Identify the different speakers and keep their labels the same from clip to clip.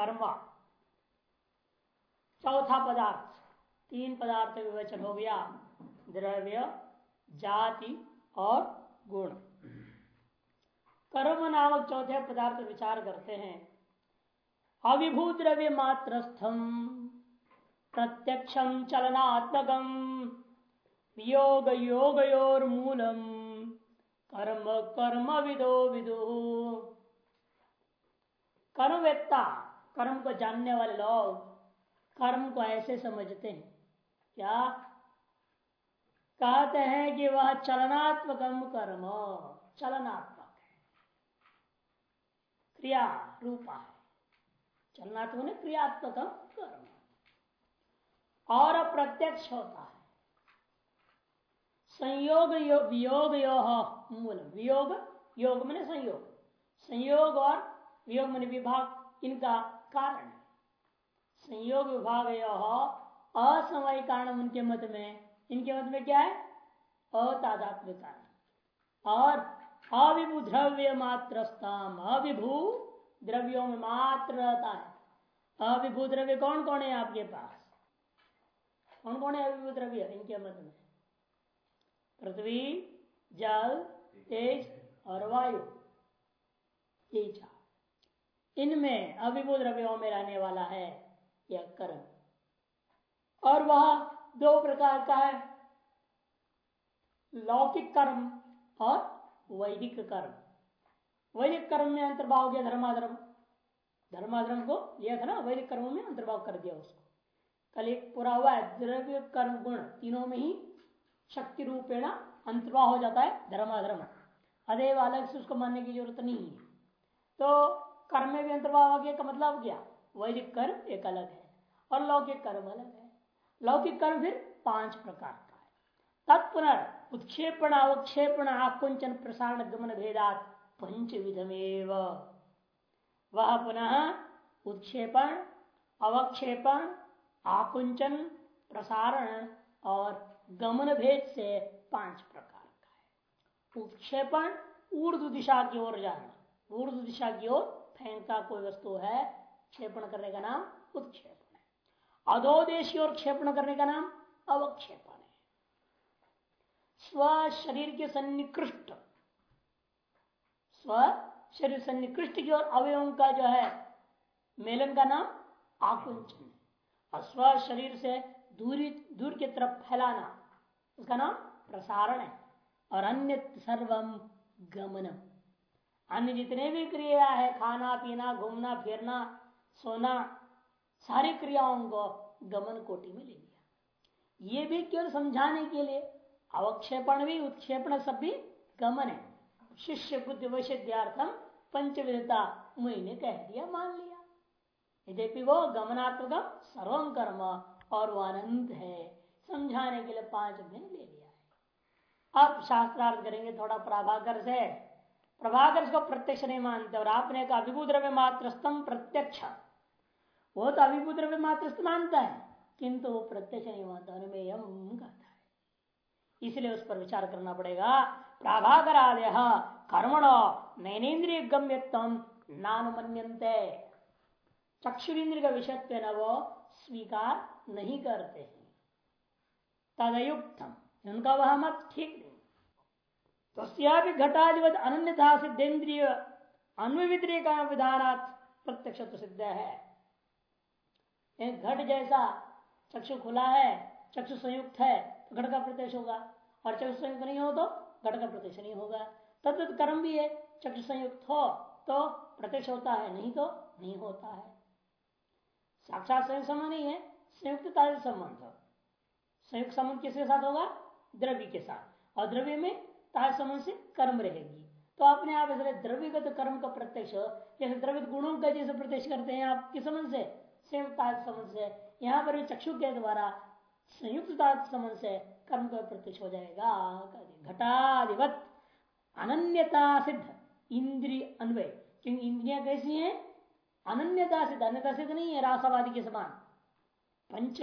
Speaker 1: कर्म। चौथा पदार्थ, तीन पदार्थ विवेचन हो गया, द्रव्य, जाति और गुण। कर्म नामक चौथे पदार्थ विचार करते हैं। अविभू द्रव्य मात्रस्थम प्रत्यक्षम चलनात्मकम योग योगयोर मूलम कर्म कर्म विदो विदु। कर्मवेत्ता कर्म को जानने वाले लोग कर्म को ऐसे समझते हैं। क्या? कहते हैं कि वह चलनात्मक कर्म, चलनात्मक है। क्रिया रूपा है। चलनात्मक क्रियात्मक कर्म। और अप्रत्यक्ष होता है। संयोग वियोग यो मूल। वियोग, योग मैंने संयोग। संयोग और वियोग मैंने विभाग, इनका कारण। संयोग विभाग असमय कारण उनके मत में। इनके मत में क्या है? अतादात्म्य कारण और अविभू द्रव्य मात्र अविभू द्रव्यों में मात्र रहता है। अविभू द्रव्य कौन कौन है आपके पास? कौन कौन है अविभू द्रव्य इनके मत में? पृथ्वी, जल, तेज और वायु। ये इनमें अभिभू द्रव्यों में रहने वाला है यह कर्म। और वह दो प्रकार का है, लौकिक कर्म और वैदिक कर्म। वैदिक कर्म में अंतर्भाव गया धर्माधर्म। धर्माधर्म को लिया था ना, वैदिक कर्म में अंतर्भाव कर दिया उसको। कल एक पूरा हुआ है, द्रव्य कर्म गुण तीनों में ही शक्ति रूपेण अंतर्भाव हो जाता है धर्माधर्म। अदेव अलग से उसको मानने की ज़रूरत नहीं है। तो कर्म में भी अंतर्भाव आ गया का मतलब क्या? वैदिक कर्म एक अलग है और लौकिक कर्म अलग है। लौकिक कर्म फिर पाँच प्रकार का है। तत्पुनर उत्क्षेपण, अवक्षेपण, आकुंचन, प्रसारण, गमन भेदात पंच विधमेव वह पुनः उत्क्षेपण, अवक्षेपण, आकुंचन, प्रसारण और गमन भेद से पाँच प्रकार का है। उत्क्षेपण ऊर्ध दिशा की ओर जाना। ऊर्ध दिशा की ओर फेंका कोई वस्तु है, क्षेपण करने का नाम उत्क्षेपण है। अधोदेशी और क्षेपण करने का नाम अवक्षेपण है। स्व शरीर के सन्निकृष्ट, स्व शरीर सन्निकृष्ट की ओर अवयवों का जो है, मेलन का नाम आकुंचन है। और स्व शरीर से दूरी, दूर की तरफ़ फैलाना, उसका नाम प्रसारण है। और अन्य सर्वम गमनम। अन्य जितने भी क्रिया है, खाना, पीना, घूमना, फिरना, सोना, सारी क्रियाओं को गमन कोटि में ले लिया। ये भी केवल समझाने के लिए, अवक्षेपण भी, उत्क्षेपण सब भी गमन है। शिष्य बुद्धि वैश्यार्थम पंचविधता ने कह दिया, मान लिया। यद्यपि वो गमनात्मक सर्वम कर्म और वो अनंत है, समझाने के लिए पाँच दिन ले लिया है। अब शास्त्रार्थ करेंगे थोड़ा प्राभाकर से। प्रभाकर को प्रत्यक्ष नहीं मानते, और आपने कहा अभिभू द्रव्य मात्रस्तम प्रत्यक्ष। वो तो अभिभू द्रव्य मात्रस्त मानता है, किंतु वो प्रत्यक्ष नहीं मानता अनुमेयम कहता है। इसलिए उस पर विचार करना पड़ेगा प्रभाकर आदय कर्मण नैनेन्द्रिय गम्यत्म नानुमन्यंते चक्षुरेन्द्र का विषय न वो स्वीकार नहीं करते हैं। तदयुक्तम उनका वह मत ठीक नहीं तो घटाधिपत अन्यथा सिद्धेन्द्रिय अन्विद्रिय का विधान प्रत्यक्ष सिद्ध है। एक घट जैसा चक्षु खुला है, चक्षु संयुक्त है तो घट का प्रत्यक्ष होगा। और चक्षु संयुक्त नहीं हो तो घट का प्रत्यक्ष नहीं होगा। तद कर्म भी है, चक्षु संयुक्त हो तो प्रत्यक्ष होता है, नहीं तो नहीं होता है। साक्षात संयुक्त संबंध नहीं है संयुक्त संबंध। संयुक्त संबंध किसके साथ होगा? द्रव्य के साथ। और द्रव्य में ताज से कर्म रहेगी। तो अपने आप इसलिए द्रव्यगत कर्म का प्रत्यक्ष, जैसे द्रव्य गुणों का जैसे प्रत्यक्ष करते हैं आप, किस संबंध से? संयुक्त संबंध से। यहाँ पर चक्षु के द्वारा संयुक्त संबंध से कर्म का प्रत्यक्ष हो जाएगा। घटाधिपत अनन्यता सिद्ध, इंद्रिय अन्वय। क्योंकि इंद्रिया कैसी है? अनन्यता सिद्ध। अन्यता सिद्ध नहीं है, रासावादी के समान। पंच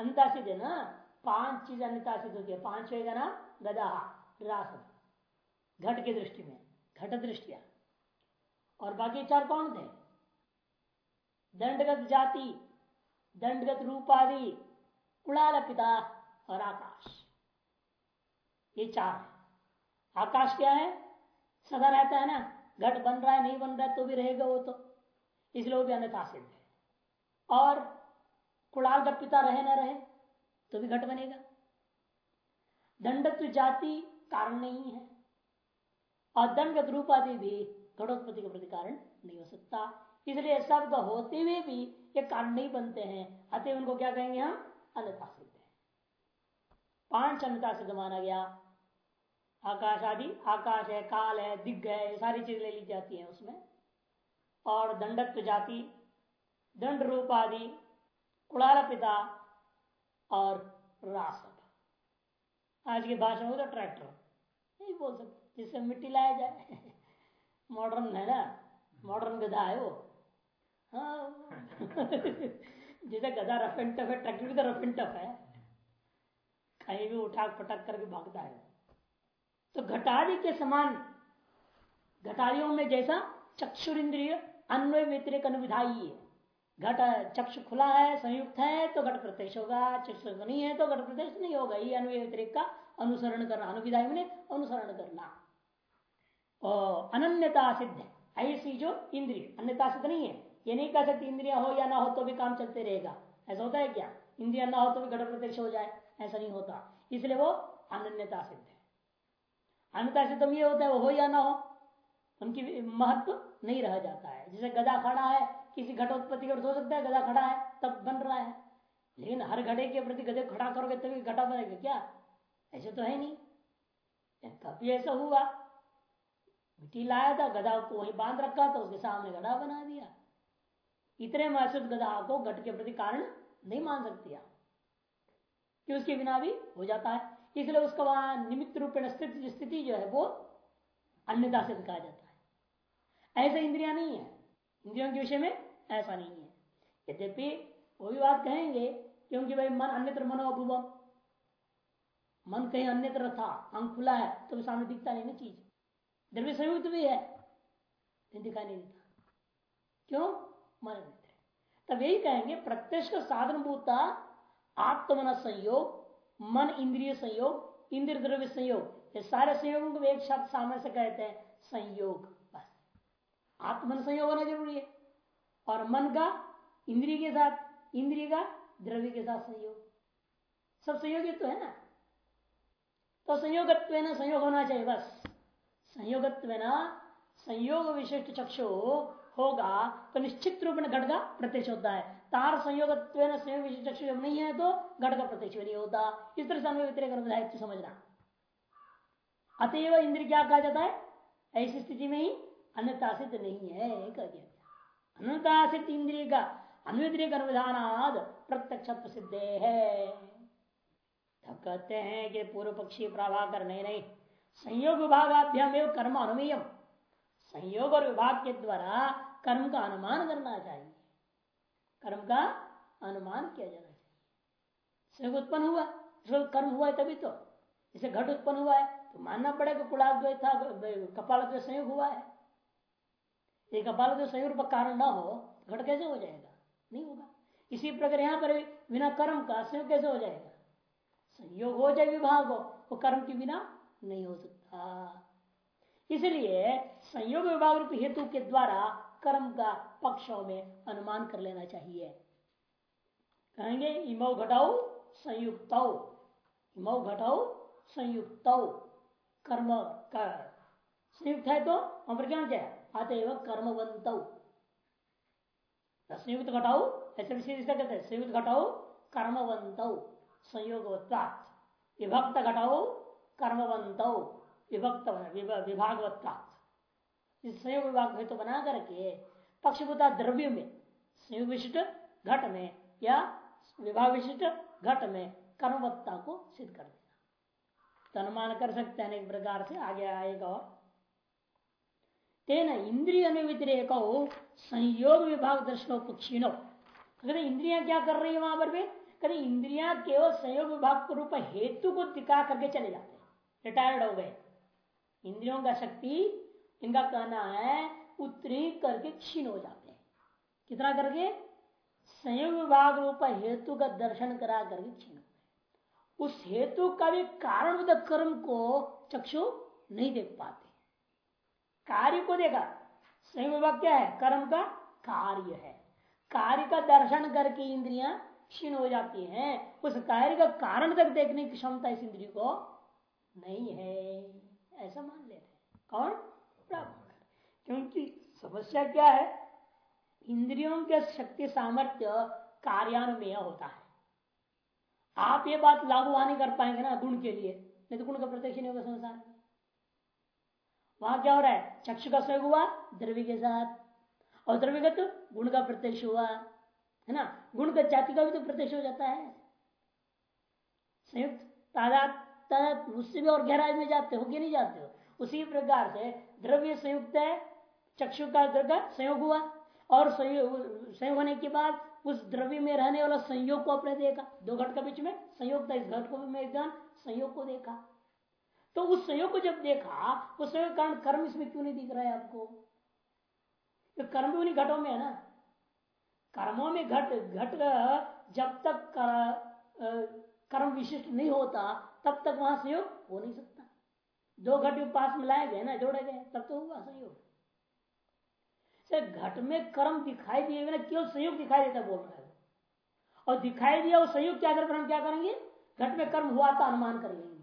Speaker 1: अन्यता सिद्ध है ना? पाँच चीज़ अन्यता सिद्ध होती है। पाँच का नाम गदा। रास घट की दृष्टि में, घट दृष्टिया। और बाकी चार कौन थे? दंडगत जाति, दंडगत रूपादि कुड़ाल पिता और आकाश। ये चार है। आकाश क्या है? सदा रहता है ना? घट बन रहा है, नहीं बन रहा है तो भी रहेगा वो तो। इसलिए वो भी अन्यथा सिद्ध है। और कुड़ाल का पिता रहे ना रहे तो भी घट बनेगा। दंडत्व जाति कारण नहीं है। और दंडगत रूपादि भी घटोत्पत्ति के प्रति कारण नहीं हो सकता। इसलिए शब्द होते हुए भी ये कारण नहीं बनते हैं। अतः उनको क्या कहेंगे हम? अन्यथा सिद्ध है। पाँच अन्यथा सिद्ध माना गया। आकाश आदि, आकाश है, काल है, दिग्ग है, ये सारी चीज़ ले ली जाती है उसमें। और दंडत्व जाति, दंड रूप आदि कुड़ाल पिता और रासव आज की भाषा में तो ट्रैक्टर। नहीं बोल सकते जिससे मिट्टी लाया जाए। मॉडर्न है ना? मॉडर्न गधा है वो। हाँ। जैसे गधा रफ एंड टफ है, ट्रैक्टर भी तो रफ एंड टफ है। कहीं भी उठाक पटक करके भागता है। तो घटारी के समान, घटारियों में जैसा चक्षुर इंद्रिय अन्वय व्यतिरिक अनुविधाई है। घट, चक्षु खुला है, संयुक्त है तो घट प्रत्यक्ष होगा। चक्षु नहीं है तो घट प्रत्यक्ष नहीं होगा। ये अन्वय व्यतिरिक का अनुसरण करना अनुविधाई में अनुसरण करना। अनन्यता सिद्ध ऐसी जो इंद्रिय, अन्यता सिद्ध नहीं है। ये नहीं कह सकती इंद्रिया हो या ना हो तो भी काम चलते रहेगा। ऐसा होता है क्या? इंद्रिया ना हो तो भी घट प्रत्यक्ष हो जाए। ऐसा नहीं होता। इसलिए वो अनन्यता सिद्ध है। अन्यता सिद्ध ये होता है वो हो या ना हो, उनकी महत्व नहीं रह जाता है। जैसे गधा खड़ा है, किसी घटोत्पत्ति का हो सकता है, गधा खड़ा है, तब बन रहा है। लेकिन हर घड़े के प्रति गधे खड़ा करोगे तभी घटा बनेगा क्या? ऐसे तो है नहीं। कभी ऐसा हुआ? मिट्टी लाया था, गधा को वहीं बाँध रखा था, उसके सामने गधा बना दिया। इतने महसूस गधा को घट के प्रति कारण नहीं मान सकती आप। कि उसके बिना भी हो जाता है। इसलिए उसका वहाँ निमित्त रूप स्थिति जो है, वो अन्यता से कहा जाता है। ऐसा इंद्रिया नहीं है। इंद्रियों के विषय में ऐसा नहीं है। यद्यपि वो भी बात कहेंगे क्योंकि भाई मन अन्यत्र मनोभुवम। मन कहीं अन्यत्र था अंग खुला है तो भी सामने दिखता नहीं ना चीज़। द्रव्य संयुक्त भी है दिखाई नहीं देता। क्यों? मन अन्यत्र तब यही कहेंगे, प्रत्यक्ष का साधन भूता, आत्मन संयोग, मन इंद्रिय संयोग, इंद्रिय द्रव्य संयोग, ये सारे संयोगों को एक शब्द सामने से कहते हैं, संयोग। बस। आत्मन संयोग होना ज़रूरी है। और मन का, इंद्रिय के साथ, इंद्रिय का, द्रव्य के साथ संयोग। सब संयोगित तो है ना? तो संयोगत्व ना संयोग होना चाहिए, बस। संयोगत्व ना संयोग विशिष्ट चक्षु होगा तो निश्चित रूप में घट का प्रत्यक्ष होता है। तार संयोग संयोग विशिष्ट चक्षु जब नहीं है तो घट का प्रत्यक्ष नहीं होता। इस तरह से अन्वय व्यतिरिक समझना। अतएव इंद्र क्या कहा जाता है? ऐसी स्थिति में ही अन्यता सिद्ध नहीं है, कह दिया अन्यता सिद्ध इंद्रिय का अन्वितिरिक अनुविधान प्रत्यक्ष सिद्ध है। तब कहते हैं कि पूर्व पक्षी प्रभाकर, नहीं नहीं, संयोग विभागाभ्याम एवं कर्म अनुमेयम। संयोग और विभाग के द्वारा कर्म का अनुमान करना चाहिए। कर्म का अनुमान किया जाना चाहिए। संयोग उत्पन्न हुआ कर्म हुआ है तभी तो। इसे घट उत्पन्न हुआ है तो मानना पड़ेगा कुलाब था कपाल संयोग हुआ है। ये कपाल संयोग का कारण ना हो तो घट कैसे हो जाएगा? नहीं होगा। इसी प्रकार यहाँ पर बिना कर्म का संयोग कैसे हो जाएगा? संयोग हो जाए विभाग हो वो कर्म के बिना नहीं हो सकता। इसलिए संयोग विभाग रूप हेतु के द्वारा कर्म का पक्षों में अनुमान कर लेना चाहिए। कहेंगे, इमो घटाओ संयुक्त। इमो घटाओ संयुक्त। कर्म कर संयुक्त है तो हम पर क्या जाए? अतएव कर्मवंत। संयुक्त घटाओ ऐसे विशेष कहते हैं, संयुक्त घटाओ कर्मवंत। संयोग विभक्त घटाओ कर्मवंत विभक्त विभागवत्ता इस संयोग विभाग हेतु तो बना करके पक्षभूता द्रव्य में, संयोग विशिष्ट घट में या विभाग विशिष्ट घट में कर्मवत्ता को सिद्ध कर देना। तो अनुमान कर सकते हैं एक प्रकार से, आगे आएगा और। तेना इंद्रिय अनुवितिरेक, संयोग विभाग दर्शनो पक्षीणो इंद्रिया क्या कर रही है वहाँ पर भी? कभी इंद्रिया केवल संयोग विभाग के रूप हेतु को दिखा करके चले जाते हैं। रिटायर्ड हो गए। इंद्रियों का शक्ति, इनका कहना है उतरी करके क्षीण हो जाते हैं। कितना करके? संयोग विभाग रूप हेतु का दर्शन करा करके क्षीण उस हेतु का भी कारण कर्म को चक्षु नहीं देख पाते। कार्य को देखा। संयोग विभाग क्या है? कर्म का कार्य है। कार्य का दर्शन करके इंद्रियाँ क्षीण हो जाती हैं। उस कार्य का कारण तक देखने की क्षमता इस इंद्रिय को नहीं है। ऐसा मान लेते हैं। कौन? प्राप्त क्योंकि समस्या क्या है? इंद्रियों के शक्ति सामर्थ्य कार्यान्वय होता है। आप ये बात लागू नहीं कर पाएँगे ना गुण के लिए। नहीं तो गुण का प्रत्यक्ष नहीं होगा संसार वहाँ क्या हो रहा है? चक्षु का सहयोग हुआ, द्रव्य के साथ। और द्रव्यगत गुण का प्रत्यक्ष हुआ। है ना? गुण का जाति का भी तो प्रत्यक्ष हो जाता है। संयुक्त तादात उससे भी और गहराज में जाते हो कि नहीं जाते हो? उसी प्रकार से द्रव्य संयुक्त है, चक्षु का द्रव्य संयोग हुआ और संयोग होने के बाद उस द्रव्य में रहने वाला संयोग को अपने देखा। दो घट के बीच में संयोग था, इस घट को में संयोग को देखा। तो उस संयोग को जब देखा, उस संयोग कारण कर्म इसमें क्यों नहीं दिख रहा है आपको? तो कर्म भी उन्हीं घटों में है ना? कर्मों में घट घट जब तक कर, कर्म विशिष्ट नहीं होता तब तक वहाँ संयोग हो नहीं सकता। दो घट पास मिलाए गए ना जोड़े गए तब तो हुआ संयोग। घट में कर्म दिखाई दिए ना केवल संयोग दिखाई देता बोल रहा है। और दिखाई दिया वो संयोग क्या कर हम क्या करेंगे? घट में कर्म हुआ तो अनुमान कर लेंगे।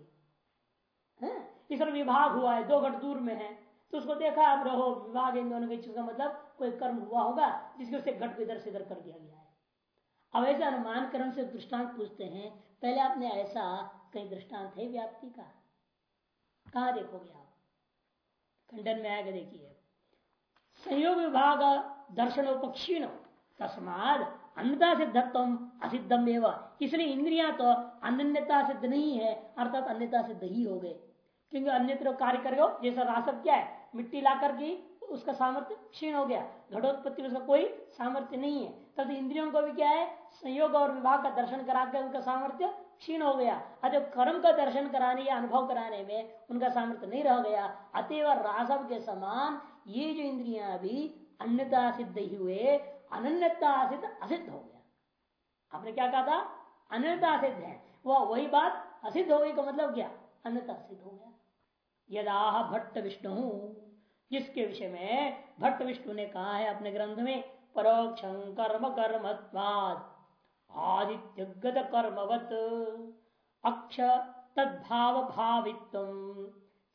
Speaker 1: इस विभाग हुआ है दो घट दूर में है। तो उसको देखा आप रहो विभाग इन दोनों की चीज़ का मतलब कोई कर्म हुआ होगा, जिसके उसे घट को इधर से इधर कर दिया गया है। अब ऐसे अनुमान कर्म से दृष्टांत पूछते हैं। पहले आपने ऐसा कई दृष्टांत है व्याप्ति का? कहा देखोगे आप? खंडन में आएगा देखिए। संयोग विभाग दर्शन उपक्षीण तस्माद अन्यता सिद्धत्व असिद्धम एवं। इसलिए इंद्रिया तो अन्यता सिद्ध नहीं है, अर्थात अन्यता सिद्ध ही हो गए। क्योंकि अन्यत्र कार्य कर जैसा रासद क्या है, मिट्टी ला करके उसका सामर्थ्य क्षीण हो गया। घटोत्पत्ति में उसका कोई सामर्थ्य नहीं है। तब इंद्रियों को भी क्या है? संयोग और विभाग का दर्शन करा कर उनका सामर्थ्य क्षीण हो गया। अतः कर्म का दर्शन कराने या अनुभव कराने में उनका सामर्थ्य नहीं रह गया, अतएव रासव के समान ये जो इंद्रिया भी अन्यता सिद्ध ही हुए अनन्यता सिद्ध असिद्ध हो गया। आपने क्या कहा था? अन्यता सिद्ध है। वह वही बात असिद्ध हो गई का मतलब क्या? अन्यता सिद्ध हो गया। यदा भट्ट विष्णु जिसके विषय में भट्ट विष्णु ने कहा है अपने ग्रंथ में, परोक्ष कर्म कर्म आदित्य कर्मवत, अक्ष तद्भाव भावित्व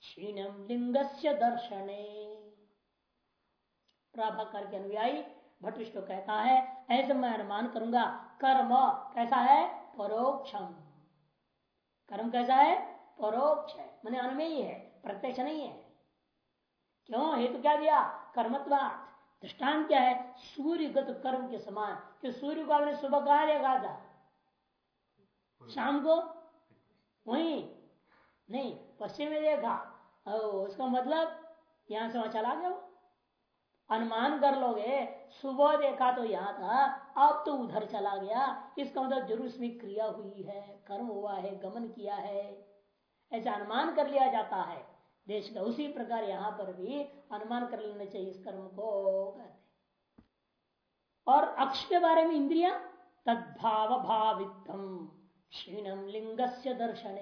Speaker 1: क्षीणम लिंग से दर्शने। प्रभाकर के अनुयायी भट्ट विष्णु कहता है, ऐसे मैं अनुमान करूँगा, कर्म कैसा है? परोक्षम कर्म कैसा है? परोक्ष है। मैंने अनुमेय है, प्रत्यक्ष नहीं है। क्यों? हेतु क्या दिया? कर्मत्वात। दृष्टान क्या है? सूर्यगत कर्म के समान। कि सूर्य को आपने सुबह कहा देखा था? शाम को? वही? नहीं, पश्चिम में देखा। उसका मतलब यहाँ से वहाँ चला गया अनुमान कर लोगे, सुबह देखा तो यहाँ था, अब तो उधर चला गया। इसका मतलब ज़रूर इसमें क्रिया हुई है, कर्म हुआ है, गमन किया है। ऐसा अनुमान कर लिया जाता है। देश का उसी प्रकार यहाँ पर भी अनुमान कर लेना चाहिए इस कर्म को, कहते और अक्ष के बारे में इंद्रिया तद्भाव भावितम क्षीणम लिंग से दर्शन।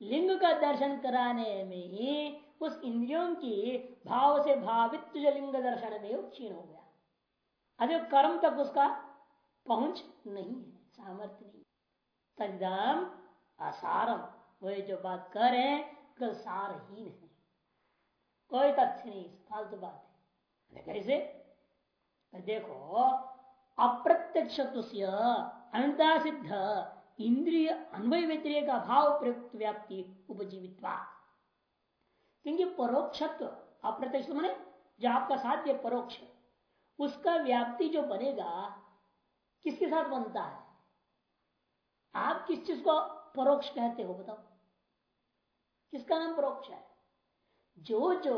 Speaker 1: लिंग का दर्शन कराने में ही उस इंद्रियों की भाव से भावित जो लिंग दर्शन में क्षीण हो गया। अरे कर्म तक उसका पहुँच नहीं है, सामर्थ्य नहीं तदाम असारम। वही जो बात कर सारहीन है कोई तथ्य नहीं, फालतू बात है। कैसे देखो अप्रत्यक्ष अनता सिद्ध इंद्रिय अन्वय का भाव प्रयुक्त व्याप्ति उपजीवित क्योंकि परोक्षत्व, अप्रत्यक्ष मैंने जो आपका साध्य परोक्ष, उसका व्याप्ति जो बनेगा, किसके साथ बनता है? आप किस चीज़ को परोक्ष कहते हो बताओ? किसका नाम परोक्ष है। जो जो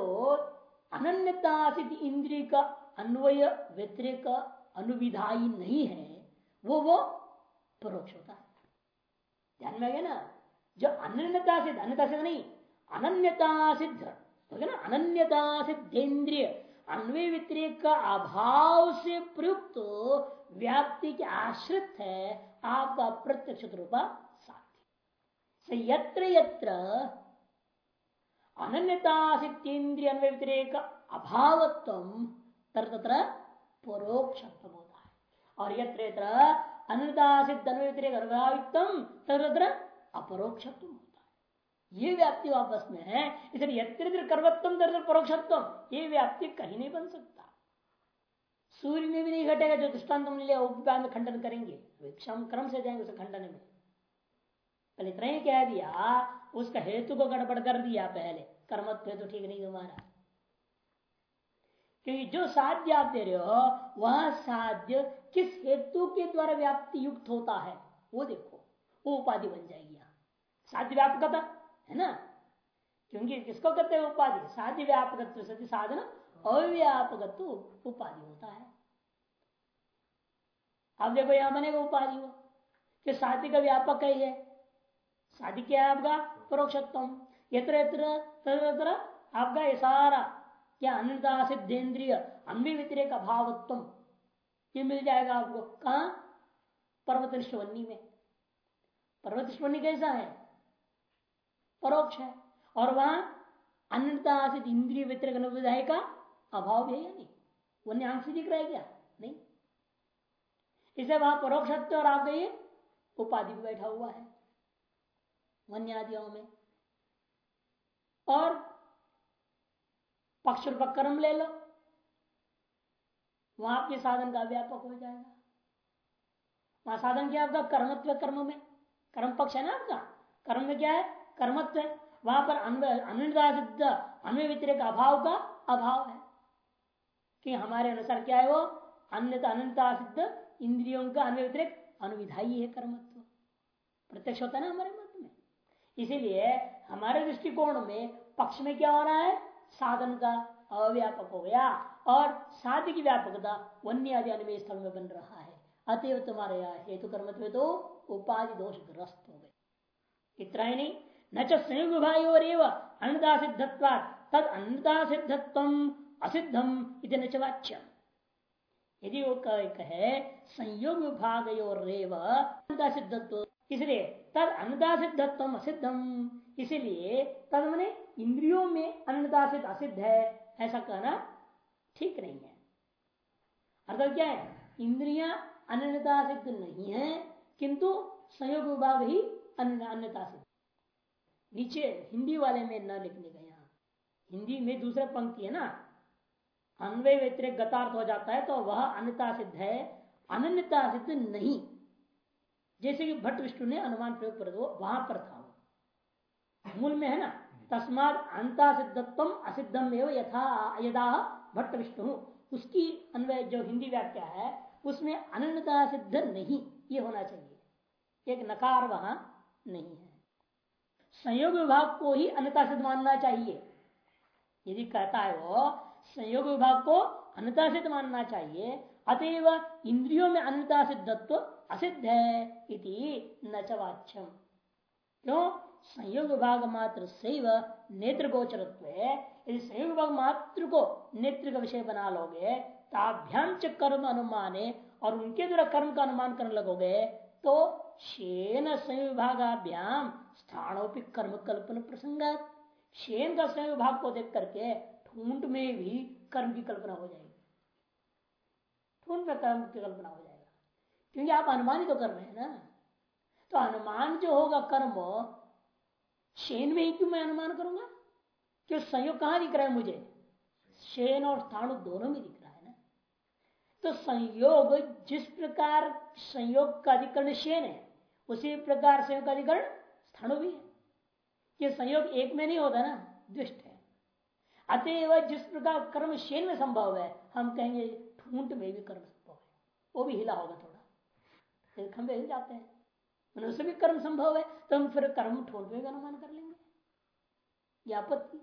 Speaker 1: अनन्यता इंद्रिय का अन्वय व्यतिरिक अनुविधाई नहीं है, वो वो परोक्ष होता है। ध्यान में आ गया ना? जो अनन्यता सिद्ध अन्यता सिद्ध नहीं, अनन्यता सिद्ध तो ना? अनन्यता सिद्धेन्द्रिय अन्वय व्यतिरिक का अभाव से प्रयुक्त व्याप्ति के आश्रित है आपका प्रत्यक्ष रूपा साध्य। यत्र यत्र सिद्धेन्द्रिय व्यतिरेक तत्र परोक्ष होता है और यत्र तत्र अपरोक्ष होता है ये व्याप्ति वापस में है, इसलिए यत्र परोक्षत्व, ये व्याप्ति कहीं नहीं बन सकता। सूर्य में भी नहीं घटेगा, जो दृष्टांत तुम लिया में खंडन करेंगे। क्रम से जाएँगे उसे खंडन में। पहले इतना ही कह दिया उसका हेतु को गड़बड़ कर दिया पहले। कर्मत्व हेतु ठीक नहीं तुम्हारा। क्योंकि जो साध्य आप दे रहे हो, वह साध्य किस हेतु के द्वारा व्याप्ति युक्त होता है, वो देखो। वो उपाधि बन जाएगी यहाँ। साध्य व्यापकता, है ना? क्योंकि किसको कहते हैं उपाधि? साध्य व्यापक साधन अव्यापक उपाधि होता है। अब देखो यहाँ बनेगा उपाधि हो कि का व्यापक ही है शादी क्या है आपका? परोक्षत्म यत्र यत्र आपका ये सारा क्या अन्यता सिद्धेन्द्रिय अन्य व्यतिरेक अभावत्व ये मिल जाएगा आपको। कहा? पर्वत में। पर्वत कैसा है? परोक्ष है। और वहाँ अन्यता सिद्ध इंद्रिय व्यतिरिक का अभाव है या नहीं? वन्य आँख से दिख रहा है क्या? नहीं। इसे वहाँ परोक्षत्व और आप गई उपाधि भी बैठा हुआ है। वन्यादियों में। और पक्ष कर्म ले लो। वहाँ आपके साधन का व्यापक हो जाएगा। वहाँ साधन क्या आपका कर्मत्व कर्म में। कर्म पक्ष है ना आपका? कर्म में क्या है? कर्मत्व है। वहाँ पर अन्य सिद्ध अन्य व्यतिरिक अभाव का अभाव है। कि हमारे अनुसार क्या है वो? अन्य अनंता सिद्ध इंद्रियों का अन्य व्यतिरिक अनुविधाई है कर्मत्व। प्रत्यक्ष होता है ना हमारे मत इसीलिए हमारे दृष्टिकोण में पक्ष में क्या हो रहा है? साधन का अव्यापक हो गया। और साध्य की व्यापकता वन्य आदि अन्य स्थल में बन रहा है। अतएव तुम्हारे यहाँ हेतु कर्मत्व तो उपाधि दोष ग्रस्त हो गए। इतना ही नहीं, न संयोग विभाग और अन्नता सिद्धत्वा तद अन्नता सिद्धत्व असिद्धम इति नचवाच्यम यदि वो कहे संयोग विभाग सिद्धत्व इसलिए तद अन्नता सिद्धत्व असिद्धम। इसलिए तद मैंने इंद्रियों में सिद्ध असिद्ध है, ऐसा कहना ठीक नहीं है। अर्थात क्या है? इंद्रिया अन्यता सिद्ध नहीं है, किंतु संयोग विभाग ही अन्यता सिद्ध नीचे हिंदी वाले में न लिखने का यहाँ। हिंदी में दूसरा पंक्ति है ना? अन्वय व्यतिरिक गतार्थ हो जाता है तो वह अन्यता सिद्ध है अनन्यता सिद्ध नहीं। जैसे कि भट्ट विष्णु ने अनुमान प्रयोग कर दो वहाँ पर था मूल में है ना? तस्माद अंता सिद्धत्व असिद्धम एवं यथा यदा भट्ट विष्णु। उसकी अन्वय जो हिंदी व्याख्या है, उसमें अनन्यता सिद्ध नहीं, ये होना चाहिए। एक नकार वहाँ नहीं है। संयोग विभाग को ही अन्यता सिद्ध मानना चाहिए। यदि कहता है वो, संयोग विभाग को अन्यता सिद्ध मानना चाहिए, अतएव इंद्रियों में अन्यता सिद्धत्व असिद्ध है इति नचवाच्यम क्यों? संयोग विभाग मात्र सैव नेत्र गोचरत्व यदि संयोग विभाग मात्र को नेत्र का विषय बना लोगे ताभ्याम च कर्म अनुमाने और उनके द्वारा कर्म का अनुमान करने लगोगे तो शेन संविभागाभ्याम स्थानों कर्म कल्पन प्रसंग शेन का संयोग विभाग को देख करके ठूंठ में भी कर्म की कल्पना हो जाएगी। ठूंठ में कर्म की कल्पना हो जाएगा। क्योंकि आप अनुमान ही तो कर रहे हैं ना। तो अनुमान जो होगा कर्म, शेन में ही क्यों मैं अनुमान करूँगा? क्यों संयोग कहाँ दिख रहा है मुझे? शेन और स्थाणु दोनों में दिख रहा है ना। तो संयोग जिस प्रकार संयोग का अधिकरण शेन है, उसी प्रकार संयोग का अधिकरण स्थाणु भी है। ये संयोग एक में नहीं होता ना, दुष्ट है। अतएव जिस प्रकार कर्म शेन में संभव है, हम कहेंगे ठूंठ में भी कर्म संभव है। वो भी हिला होगा खंभे हिल जाते हैं। मनुष्य भी कर्म संभव है तो हम फिर कर्म में भी अनुमान कर लेंगे। यह आपत्ति।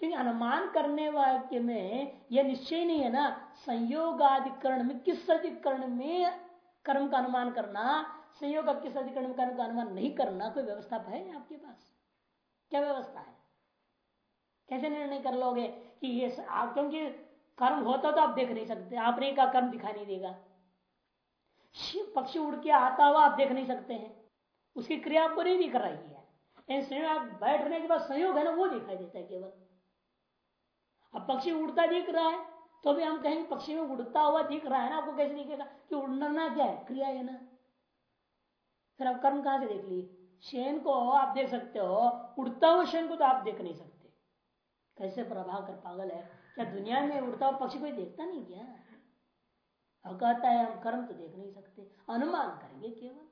Speaker 1: क्योंकि अनुमान करने वाक्य में यह निश्चय नहीं है ना संयोग अधिकरण में, किस अधिकरण में कर्म का अनुमान करना, संयोग किस अधिकरण में कर्म का अनुमान नहीं करना, कोई व्यवस्था है आपके पास? क्या व्यवस्था है? कैसे निर्णय कर लोगे कि ये आप क्योंकि कर्म होता तो आप देख नहीं सकते आपने का कर्म दिखाई नहीं देगा। पक्षी उड़ के आता हुआ आप देख नहीं सकते हैं। उसकी क्रिया आपको नहीं दिख रही है। संयोग बैठने के बाद संयोग है ना, वो दिखाई देता है केवल। अब पक्षी उड़ता दिख रहा है तो भी हम कहेंगे पक्षी में उड़ता हुआ दिख रहा है ना, आपको कैसे दिखेगा कि उड़ना क्या है? क्रिया है ना। फिर आप कर्म कहाँ से देख लिए? शेन को आप देख सकते हो, उड़ता हुआ शेन को तो आप देख नहीं सकते। कैसे प्रभाव कर पागल है? क्या दुनिया में उड़ता हुआ पक्षी कोई देखता नहीं क्या? अब कहता है, हम कर्म तो देख नहीं सकते। अनुमान करेंगे केवल।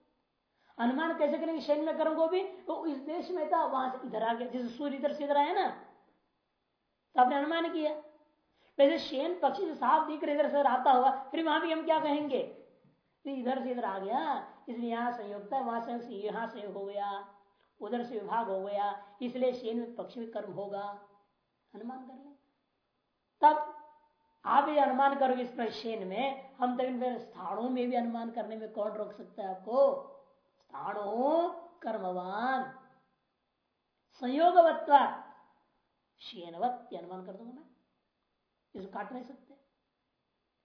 Speaker 1: अनुमान कैसे करेंगे? शैन में कर्म को भी? तो इस देश में था, वहाँ से इधर आ गया। जैसे सूर्य इधर से इधर आया ना तो आपने अनुमान किया। वैसे शेन पक्षी से साफ़ दिख रहे, इधर से आता हुआ फिर वहाँ भी हम क्या कहेंगे? इधर से इधर आ गया। इसलिए यहाँ संयोग था वहाँ संयोग से यहाँ संयोग हो गया, उधर से विभाग हो गया। इसलिए शेन में पक्षी में कर्म होगा। अनुमान कर ले। तब आप ये अनुमान करोगे इस प्रश्न में, हम तक फिर स्थानों में भी अनुमान करने में कौन रोक सकता है आपको? स्थानो कर्मवान संयोगवत्ता शेनवत अनुमान कर दूँगा मैं। इसको काट नहीं सकते।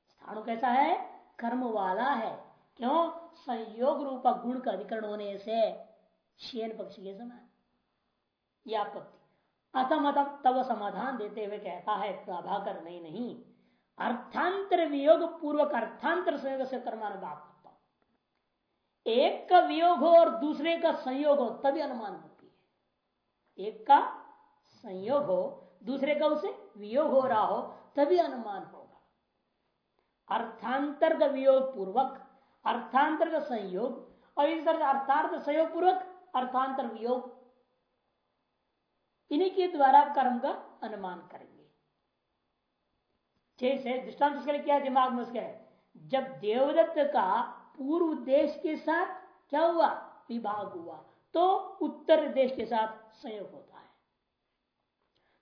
Speaker 1: स्थानु कैसा है? कर्म वाला है। क्यों? संयोग रूपा गुण का अधिकरण होने से शेन पक्ष के समान। यह आपत्ति। अतम अतम तब समाधान देते हुए कहता है, प्रभाकर, नहीं नहीं। अर्थांतर वियोग पूर्वक अर्थांतर संयोग से कर्मानुभाव एक का वियोग हो और दूसरे का संयोग हो, तभी अनुमान होती है। एक का संयोग हो, दूसरे का उसे वियोग हो रहा हो, तभी अनुमान होगा। अर्थांतर का वियोग पूर्वक, अर्थांतर का संयोग, और इस तरह अर्थार्थ संयोग पूर्वक, अर्थांतर वियोग। इन्हीं के द्वारा कर्म का अनुमान करेंगे। जैसे दृष्टांत उसके लिए क्या दिमाग में उसके जब देवदत्त का पूर्व देश के साथ क्या हुआ? विभाग हुआ। तो उत्तर देश के साथ संयोग होता है।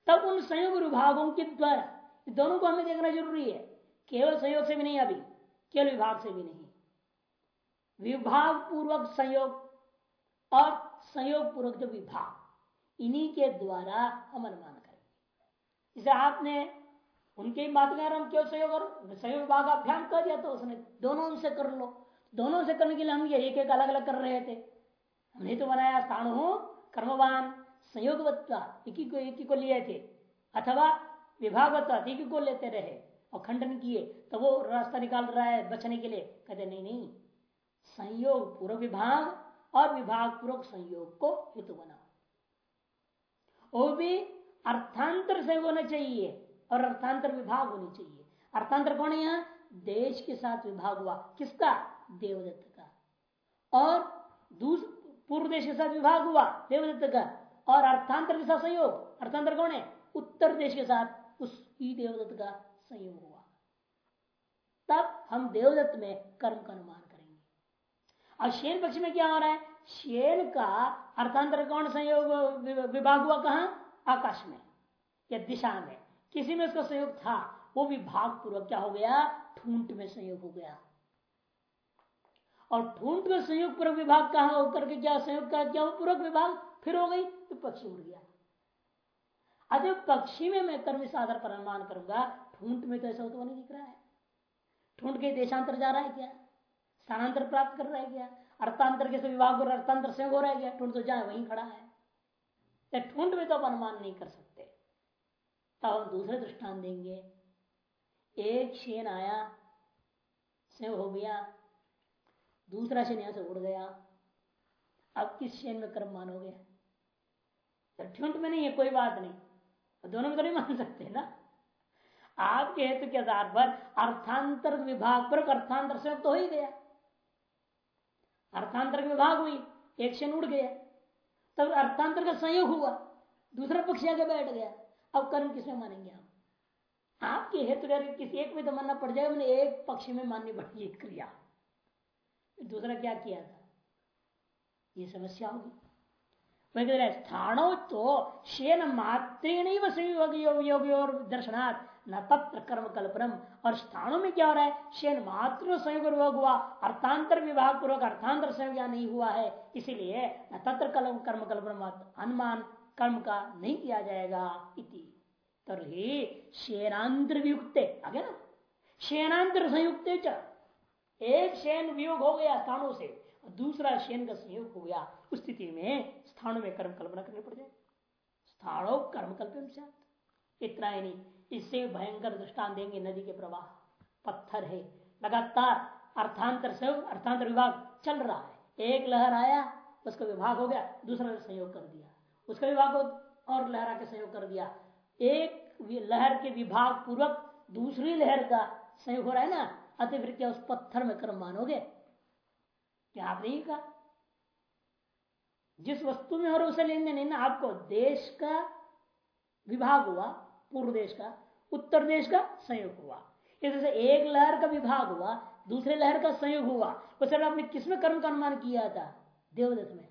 Speaker 1: तब उन संयोग विभागों के द्वारा दोनों को हमें देखना ज़रूरी है। केवल संयोग से भी नहीं अभी, केवल विभाग से भी नहीं। विभाग पूर्वक संयोग और संयोग पूर्वक जो विभाग, इन्हीं के द्वारा हम अनुमान करेंगे। इसे आपने उनके बात में हम क्यों सहयोग और सहयोग विभाग अभ्याम कर दिया तो उसने दोनों उनसे कर लो। दोनों से करने के लिए हम ये एक एक अलग अलग कर रहे थे। हमने तो बनाया स्थान कर्मवान संयोग एक को एक को लिए थे। अथवा विभागवत्ता, एक को लेते रहे और खंडन किए तो वो रास्ता निकाल रहा है बचने के लिए। कहते नहीं नहीं, संयोग पूर्व विभाग और विभाग पूर्वक संयोग को हेतु बनाओ वो भी अर्थांतर से होना चाहिए। और अर्थांतर विभाग होनी चाहिए। अर्थांतर कौन है यहाँ? देश के साथ विभाग हुआ। किसका? देवदत्त का। और पूर्व देश के साथ विभाग हुआ देवदत्त का। और अर्थांतर के साथ संयोग? अर्थांतर कौन है? उत्तर देश के साथ उसकी देवदत्त का संयोग हुआ। तब हम देवदत्त में कर्म का अनुमान करेंगे। और शेन पक्ष में क्या हो रहा है? शेन का अर्थांतर कौन संयोग विभाग हुआ कहा? आकाश में, या दिशा में। किसी में उसका संयोग था, वो विभाग पूर्वक क्या हो गया? ठूंठ में संयोग हो गया। और ठूंठ में संयोग पूर्वक विभाग कहा होकर के क्या संयोग का क्या पूर्वक विभाग फिर हो गई तो पक्षी उड़ गया। अरे पक्षी में मैं कर्म इस आधार पर अनुमान करूँगा, ठूंठ में तो ऐसा तो नहीं दिख रहा है। ठूंठ के देशांतर जा रहा है क्या? स्थानांतर प्राप्त कर रहा है क्या? अर्थांतर के विभाग और अर्थांतर संयोग हो रहा है क्या? ठूंठ तो जाए वहीं खड़ा है। ठूंठ में तो आप अनुमान नहीं कर सकते। तब हम दूसरे दृष्टान देंगे। एक शेन आया से हो गया, दूसरा शेन यहाँ से उड़ गया। अब किस शेन में कर्म मान हो ठुंठ में नहीं है, कोई बात नहीं। दोनों में तो नहीं मान सकते ना। आपके हेतु के आधार पर अर्थांतर विभाग पर अर्थांतर से तो हो ही गया। अर्थांतर विभाग हुई, एक शेन उड़ गया। तब अर्थांतर का संयोग हुआ, दूसरा पक्ष आगे बैठ गया। अब कर्म किसमें मानेंगे आप? आपके हेतु किसी एक में तो मानना पड़ जाएगा, मैंने एक पक्ष में माननी पड़ेगी क्रिया। दूसरा क्या किया था? ये समस्या होगी। स्थानो तो शेन मात्र और दर्शनार्थ न तत्र कर्म कल्पनम। और स्थानों में क्या हो रहा है? शेन मात्र संयोग हुआ। अर्थांतर विभाग पूर्वक अर्थांतर संयोग नहीं हुआ है। इसीलिए न तत्र कर्म कल्पनम अनुमान कर्म का नहीं किया जाएगा इति। तरी शेनांतर वियुक्त आगे ना? शेनांतर संयुक्त एक शेन वियोग हो गया स्थानों से दूसरा शेन का संयोग हो गया उस स्थिति में स्थानों में कर्म कल्पना करनी पड़ जाए। स्थानों कर्म कल्पना इतना ही नहीं, इससे भयंकर दृष्टान देंगे नदी के प्रवाह। पत्थर है। लगातार अर्थांतर से अर्थांतर विभाग चल रहा है। एक लहर आया, उसका विभाग हो गया, दूसरा संयोग कर दिया। उसका विभाग और लहरा के संयोग कर दिया। एक लहर के विभाग पूर्वक दूसरी लहर का संयोग हो रहा है ना, अति फिर क्या उस पत्थर में कर्म मानोगे? क्या आप नहीं कहा? जिस वस्तु में और उसे लेने नहीं ना, आपको देश का विभाग हुआ, पूर्व देश का, उत्तर देश का संयोग हुआ। जैसे एक लहर का विभाग हुआ, दूसरे लहर का संयोग हुआ। उस आपने किसमें कर्म का अनुमान किया था? देवदत्त में।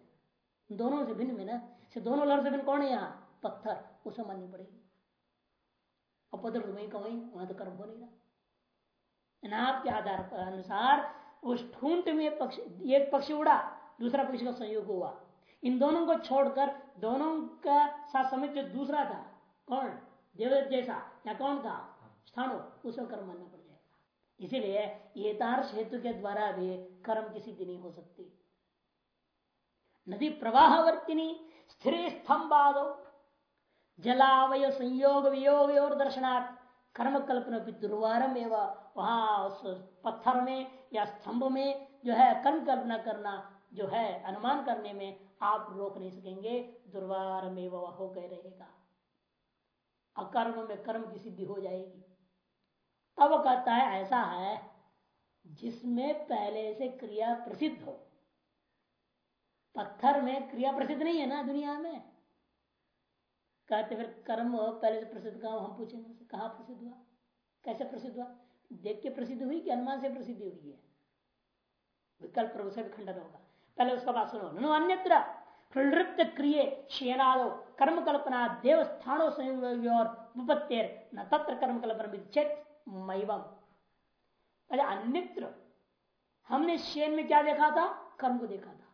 Speaker 1: दोनों से भिन्न में ना। दोनों लहर से भिन्न कौन है यहाँ? पत्थर। उसे माननी पड़ेगी। अपदर तो वही का वही, वहाँ तो कर्म हो नहीं रहा। नाप के आधार पर अनुसार उस ठूंठ में पक्ष, एक पक्षी उड़ा, दूसरा पक्षी का संयोग हुआ। इन दोनों को छोड़कर, दोनों का साथ समय जो दूसरा था, कौन? देवदत्त जैसा, या कौन था? स्थानो उसको कर्म मानना पड़ जाएगा। इसीलिए ये हेतु के द्वारा भी कर्म की सिद्धि नहीं हो सकती। नदी प्रवाहवर्तिनी स्थिर स्तंभादो। जलावय संयोग वियोग और दर्शनार्थ कर्म कल्पना दुर्वारम एवं वहाँ उस पत्थर में या स्तंभ में जो है कर्म कल्पना करना, जो है अनुमान करने में आप रोक नहीं सकेंगे दुर्वारम एवं हो गए रहेगा। अकर्म में कर्म की सिद्धि हो जाएगी। तब कहता है, ऐसा है जिसमें पहले से क्रिया प्रसिद्ध हो। पत्थर में क्रिया प्रसिद्ध नहीं है ना दुनिया में? कहते फिर कर्म पहले से प्रसिद्ध कहा हम पूछेंगे कहा प्रसिद्ध हुआ? कैसे प्रसिद्ध हुआ? देख के प्रसिद्ध हुई कि अनुमान से प्रसिद्धि हुई है? विकल्प प्रभु से खंडन होगा। पहले उसका बात सुनो। अन्यत्र प्रवृत्त क्रिय शेनादो कर्म कल्पना देव स्थानो संयोग न तत्र कर्म कल्पना विच्छेद मैवम अन्यत्र हमने शेन में क्या देखा था? कर्म को देखा था।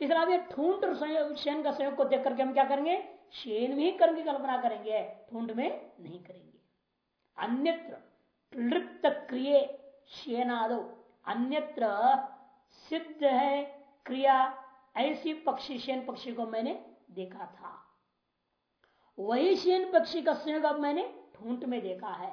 Speaker 1: इसलिए अब ये ठूंठ और शेन का संयोग को देख करके हम क्या करेंगे? शेन में ही कर्म की कल्पना करेंगे। ठूंठ में नहीं करेंगे। अन्यत्र प्रवृत्त क्रिय शेनादो अन्यत्र सिद्ध है क्रिया। ऐसी पक्षी शेन पक्षी को मैंने देखा था। वही शेन पक्षी का संयोग अब मैंने ठूंठ में देखा है।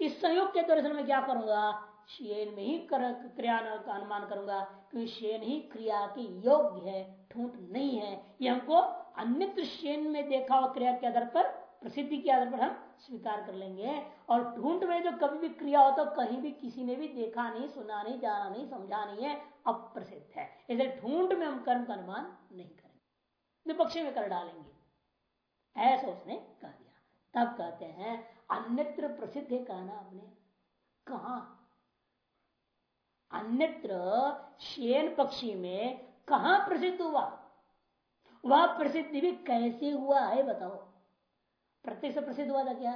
Speaker 1: इस संयोग के दर्शन में क्या करूँगा? शेन में ही कर, क्रिया का अनुमान करूँगा। शेन ही क्रिया के योग्य है, ठूंठ नहीं है। ये हमको अन्यत्र शेन में देखा हुआ क्रिया के आधार पर, प्रसिद्धि के आधार पर हम स्वीकार कर लेंगे। और ढूंढ में जो कभी भी क्रिया हो तो कहीं भी किसी ने भी देखा नहीं, सुना नहीं, जाना नहीं, समझा नहीं है, अप्रसिद्ध है। इसलिए ढूंढ में हम कर्म का अनुमान नहीं करेंगे। विपक्ष में कर डालेंगे। ऐसा उसने कह दिया। तब कहते हैं, अन्यत्र प्रसिद्ध है कहना आपने। कहा? अन्यत्र शेन पक्षी में कहा प्रसिद्ध हुआ? वह प्रसिद्धि भी कैसे हुआ है बताओ। प्रत्यक्ष प्रसिद्ध हुआ था क्या?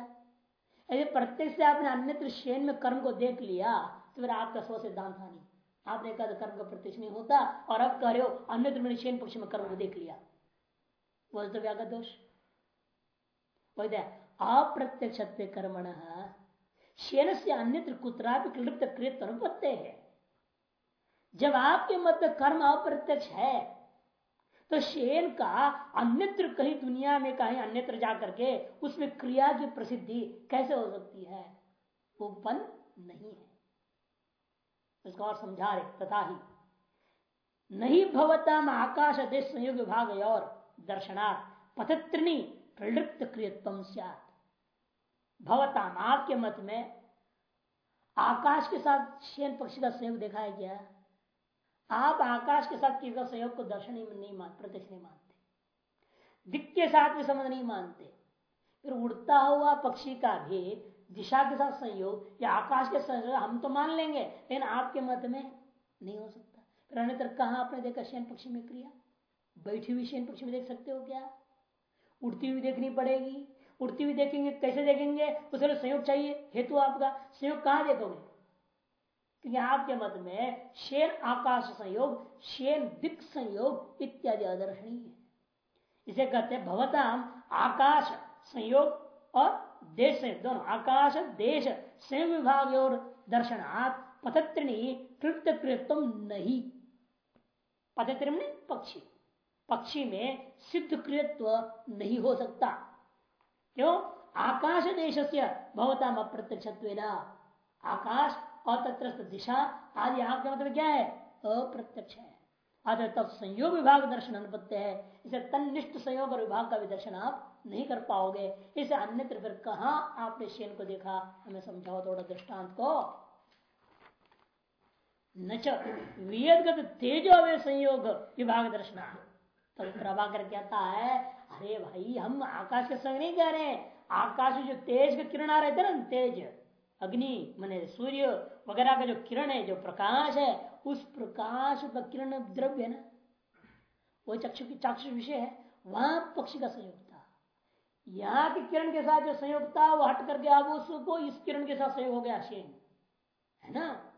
Speaker 1: यदि प्रत्यक्ष से आपने अन्यत्र शेन में कर्म को देख लिया तो फिर आपका स्व सिद्धांत था नहीं। आपने कहा कर्म का प्रत्यक्ष नहीं होता, और अब कह रहे हो, अन्यत्र मैंने शेन पक्ष में कर्म को देख लिया। वह तो व्यागत दोष। वही अप्रत्यक्ष कर्मण। शेन से अन्यत्र कुतरा भी क्लिप्त कृत अनुपत्य है। जब आपके मत में कर्म अप्रत्यक्ष है तो शेन का अन्यत्र कहीं दुनिया में कहीं अन्यत्र जाकर के उसमें क्रिया की प्रसिद्धि कैसे हो सकती है? वो उत्पन्न नहीं है। इसको और समझा रहे, तथा ही। नहीं भवतम आकाश देश संयोग विभाग और दर्शनार्थ पथत्रिणी प्रवृत्त क्रियत्म भवताम आपके मत में आकाश के साथ शेन पक्षी का संयोग देखा है क्या? आप आकाश के साथ किसी सहयोग को दर्शन नहीं मान, प्रत्यक्ष नहीं मानते। दिख के साथ भी संबंध नहीं मानते। फिर उड़ता हुआ पक्षी का भी दिशा के साथ संयोग या आकाश के संयोग हम तो मान लेंगे, लेकिन आपके मत में नहीं हो सकता। फिर अन्य कहा आपने देखा शयन पक्षी में क्रिया? बैठी हुई शयन पक्षी में देख सकते हो क्या? उड़ती हुई देखनी पड़ेगी। उड़ती हुई देखेंगे, कैसे देखेंगे? उसके संयोग चाहिए, हेतु आपका। संयोग कहाँ देखोगे? क्योंकि आपके मत में शेर आकाश संयोग, शेर दिक संयोग इत्यादि अदर्शनीय है। इसे कहते हैं भवताम आकाश संयोग और देश दोनों आकाश, देश संयोग विभाग और दर्शनात् पथत्रिणी कृत कृतम नहीं। पथत्रिणी पक्षी। पक्षी में सिद्ध कृत्व नहीं हो सकता। क्यों? आकाश देश से भवता अप्रत्यक्ष आकाश और तत्रस्थ दिशा आदि आँख का मतलब क्या है? अप्रत्यक्ष है। अतः तब संयोग विभाग दर्शन अनुपत्य है। इसे तनिष्ठ संयोग और विभाग का भी दर्शन आप नहीं कर पाओगे। इसे अन्यत्र फिर कहा आपने शेन को देखा? हमें समझाओ थोड़ा दृष्टांत को। न वियदगत तेजो अवय संयोग विभाग दर्शन। तो प्रभाकर कहता है, अरे भाई, हम आकाश के संग नहीं कह रहे आकाश जो तेज के किरण आ रहे थे ना, तेज, अग्नि, मैंने सूर्य वगैरह का जो किरण है, जो प्रकाश है, उस प्रकाश का किरण द्रव्य है ना। वो चक्षु की चाक्षु विषय है, वहाँ पक्षी का संयोग था। यहाँ की किरण के साथ जो संयोग था, वो हट करके अब उसको इस किरण के साथ संयोग हो गया शेन है ना?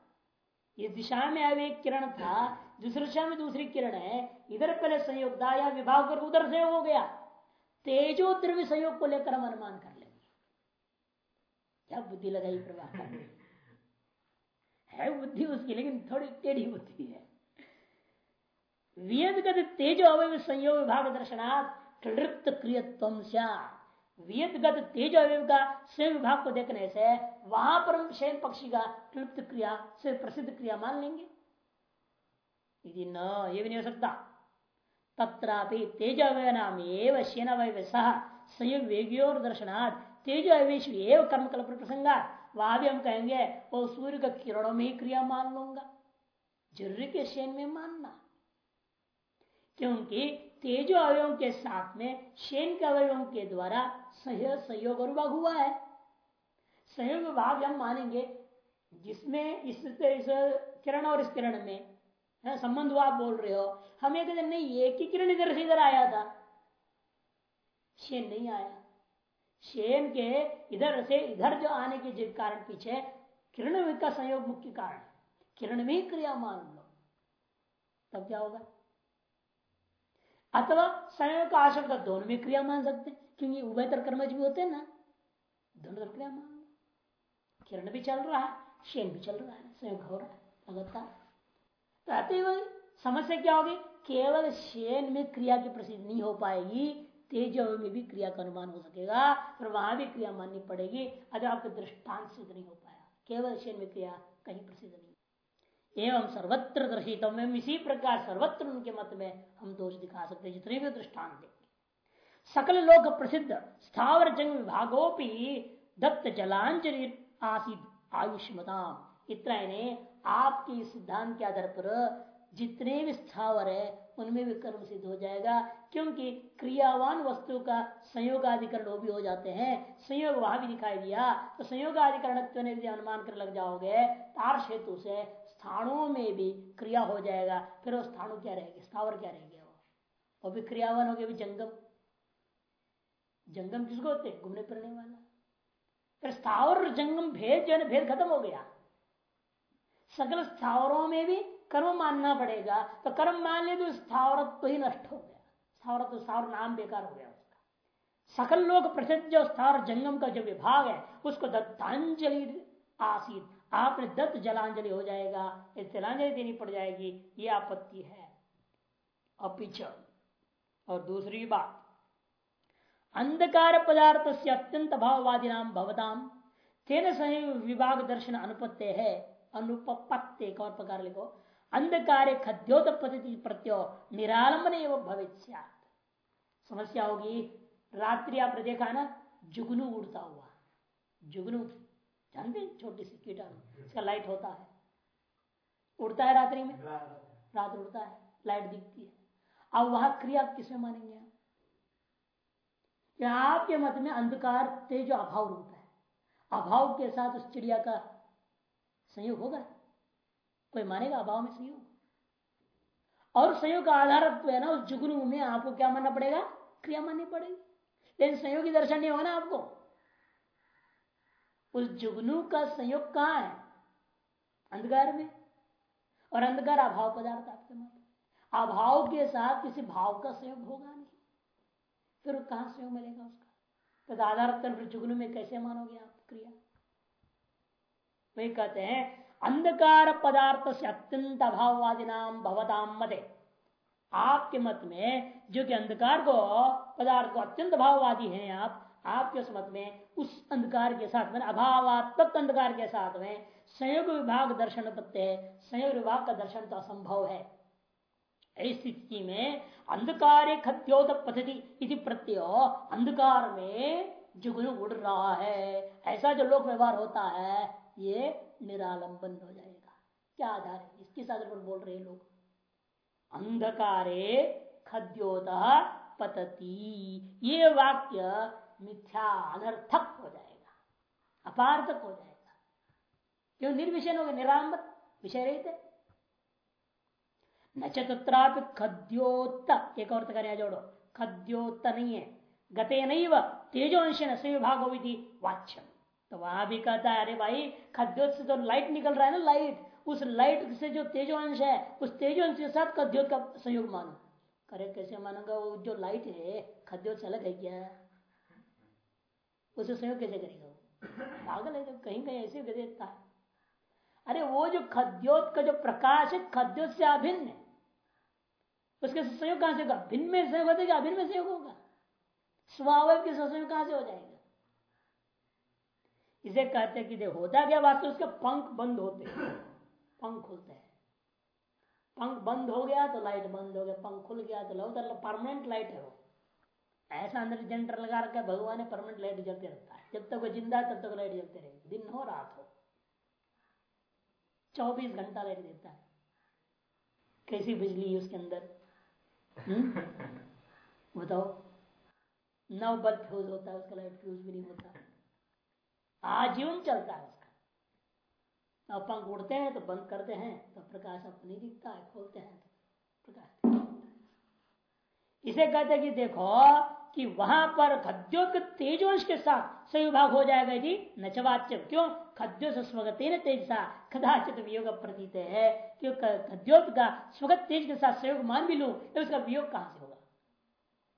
Speaker 1: इस दिशा में अब एक किरण था, दूसरी दिशा में दूसरी किरण है। इधर पहले संयोग था या विभाग कर उधर संयोग हो गया। तेजो द्रव्य संयोग को लेकर हम अनुमान कर लेंगे। क्या बुद्धि लगाई प्रवाह है बुद्धि उसकी, लेकिन थोड़ी टेढ़ी बुद्धि है। वियदगत तेजो अवय संयोग विभाग दर्शनाथ कृत क्रियत्व वियदगत तेज अवय का स्वयं विभाग को देखने से वहाँ पर हम शयन पक्षी का क्लिप्त क्रिया से प्रसिद्ध क्रिया मान लेंगे। यदि न, ये भी नहीं हो सकता। तत्रापि तेज अवय नाम एवं शेन अवय सह संयोग वेगियोर दर्शनाथ तेज अवेश एवं कर्म कल्प प्रसंगा वहाँ भी हम कहेंगे वो सूर्य का किरणों में ही क्रिया मान लूँगा। ज़रूरी के शेन में मानना। क्योंकि तेजो अवयों के साथ में शेन के अवयों के द्वारा सहयोग और भाग हुआ है। सहयोग भाग हम मानेंगे जिसमें इस, इस किरण और इस किरण में है संबंध आप बोल रहे हो। हम दिन नहीं एक ही किरण इधर से इधर आया था। शेन नहीं आया। शेन के इधर से इधर जो आने के कारण पीछे किरण का संयोग मुख्य कारण किरण में क्रिया मान लो, तब क्या होगा? अथवा संयोग का आशंका दोनों में क्रिया मान सकते क्योंकि उभयतर कर्मज भी होते हैं ना, दोनों तरफ़ क्रिया मान लो। किरण भी चल रहा है शेन भी चल रहा है, संयोग हो रहा है, लगातार। तो समस्या क्या होगी? केवल शेन में क्रिया की प्रसिद्ध नहीं हो पाएगी तेज में भी क्रिया का अनुमान हो सकेगा पर वहाँ भी क्रिया माननी पड़ेगी। अगर आपका दृष्टांत सिद्ध नहीं हो पाया, केवल शेन में क्रिया कहीं प्रसिद्ध नहीं एवं सर्वत्र दर्शित इसी प्रकार सर्वत्र उनके मत में हम दोष दिखा सकते हैं, जितने भी दृष्टांत देंगे। सकल लोक प्रसिद्ध, स्थावर जंग विभागोपी दत्त जलांजलि आसिद आयुष्मताम। इतना आपके सिद्धांत के आधार पर जितने भी स्थावर है उनमें भी कर्म सिद्ध हो जाएगा, क्योंकि क्रियावान वस्तु का संयोग अधिकरण वो भी हो जाते हैं। संयोग वहाँ भी दिखाई दिया तो संयोग अधिकरण यदि अनुमान कर लग जाओगे, तार हेतु से स्थानों में भी क्रिया हो जाएगा। फिर वो स्थानु क्या रहेगी? स्थावर क्या रहेंगे वो? वो भी क्रियावान हो गए भी जंगम। जंगम किसको होते घूमने फिरने वाला। फिर स्थावर, जंगम, भेद जो है भेद खत्म हो गया। सकल स्थावरों में भी कर्म मानना पड़ेगा तो कर्म मान ले तो स्थावरत्व ही नष्ट हो गया। स्थावरत्व, स्थावर नाम बेकार हो गया उसका। सकल लोग प्रसिद्ध जो स्थावर जंगम का जो विभाग है, उसको दत्तांजलि आसित आपने दत्त जलांजलि हो जाएगा जलांजलि देनी पड़ जाएगी, ये आपत्ति है। अपिच और दूसरी बात, अंधकार पदार्थ से अत्यंत भाववादी नाम भवताम। तेन सही विभाग दर्शन अनुपत्य है अनुपत्य एक और प्रकार लिखो। अंधकार खद्योत पद्धति प्रत्यो निरालंबन एवं भविष्य समस्या होगी, रात्रि आपने देखा ना, जुगनू उड़ता हुआ। जुगनू, जानते छोटी सी कीटाणु, इसका लाइट होता है। उड़ता है रात्रि में? रात उड़ता है लाइट दिखती है। अब वहाँ क्रिया किसमें मानेंगे? आप आपके मत में अंधकार, तेज, अभाव रूप है। अभाव के साथ उस चिड़िया का संयोग होगा? कोई मानेगा अभाव में संयोग और संयोग का आधार है ना, उस जुगनू में आपको क्या मानना पड़ेगा? क्रिया माननी पड़ेगी। लेकिन संयोग की दर्शन नहीं होगा ना आपको। उस जुगनू का संयोग कहाँ है? अंधकार में। और अंधकार अभाव पदार्थ आपके मत अभाव के साथ किसी भाव का संयोग होगा नहीं। फिर कहाँ संयोग मिलेगा उसका? तो आधार जुगनू में कैसे मानोगे आप क्रिया? वही कहते हैं अंधकार पदार्थ से अत्यंत अभाववादी नाम भवताम मते। आपके मत में जो कि अंधकार को पदार्थ को अत्यंत भाववादी हैं आप, आपके उस मत में उस अंधकार के साथ में, अभावात्मक अंधकार के साथ में संयोग विभाग दर्शन प्रत्यय संयोग विभाग का दर्शन तो असंभव है। स्थिति में अंधकार खद्योत पद्धति प्रत्यय अंधकार में जुगन उड़ रहा है, ऐसा जो लोक व्यवहार होता है ये निरालंबन हो जाएगा। क्या आधार है? इसके साथ पर बोल रहे लोग। अंधकारे खद्योत पतती। ये वाक्य मिथ्या, अनर्थक हो जाएगा। अपार्थक हो जाएगा। क्यों? निर्विषय हो गए, निरालंबन। विषय रहते न चतुत्रापि खद्योत एक और तक जोड़ो। खद्योत नहीं है। गते नहीं व तेजोंश न विभाग वाच्यम। तो वहाँ भी कहता है, अरे भाई, खद्योत से तो लाइट निकल रहा है ना लाइट उस लाइट से जो तेजोंश है, उस तेजोंश के साथ खद्योत का संयोग मानो। करे कैसे मानूँगा, वो जो लाइट है, खद्योत से अलग है क्या? उसे संयोग कैसे करेगा वो? पागल है कहीं कहीं ऐसे देता है। अरे वो जो खद्योत का जो प्रकाश है, खद्योत से अभिन्न है। उसके संयोग कहाँ से होगा? भिन्न में संयोग होगा अभिन्न में संयोग होगा? स्वाभाविक के संयोग कहाँ से हो जाएगा? इसे कहते हैं कि देख होता क्या वास्तव उसके पंख बंद होते हैं। पंख खुलते हैं। पंख बंद हो गया तो लाइट बंद हो गया। पंख खुल गया तो उधर परमानेंट लाइट है वो। ऐसा अंदर जनरेटर लगा रखा है भगवान ने परमानेंट लाइट जलते रहता है। जब तक वो ज़िंदा है तब तक लाइट जलते रहेगी। दिन हो रात हो। चौबीस घंटा लाइट देता है। कैसी बिजली है उसके अंदर? हम्म? बताओ। नौ बल्ब फ्यूज होता है उसका लाइट फ्यूज भी नहीं होता। आजीवन चलता है उसका। अब पंख उड़ते हैं तो बंद करते हैं तो प्रकाश अपनी दिखता है, खोलते हैं तो प्रकाश इसे कहते कि देखो कि वहाँ पर खद्योत तेजोश के साथ सही विभाग हो जाएगा जी नचवाच्य क्यों? खद्यो से स्वगत तेज सा, कदाचित वियोग प्रतीत है। क्यों? खद्योत का स्वगत तेज के साथ सहयोग मान भी लू तो उसका वियोग कहाँ से होगा?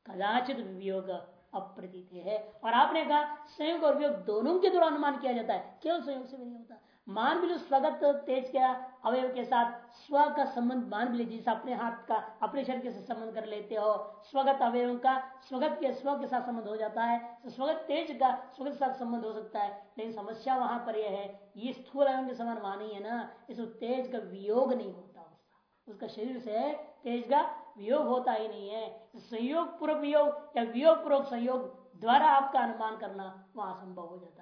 Speaker 1: कदाचित वियोग अप्रतीत है। और आपने कहा, संयोग और वियोग दोनों के द्वारा अनुमान किया जाता है। केवल संयोग से भी नहीं होता। मान भी लो स्वगत तेज के अवयव के साथ स्व का संबंध मान भी लीजिए अपने हाथ का, अपने शरीर से संबंध कर लेते हो, स्वगत अवयव का, स्वगत के स्व के साथ संबंध हो जाता है तो स्वगत तेज का, स्वगत के साथ संबंध हो सकता है। लेकिन समस्या वहाँ पर यह है, ये स्थूल अवयव के समान मानी है ना इस तेज का वियोग नहीं होता। उसका उसका शरीर से तेज का वियोग होता ही नहीं है। संयोग पूर्वक वियोग या वियोग पूर्वक संयोग द्वारा आपका अनुमान करना वहाँ संभव हो जाता है।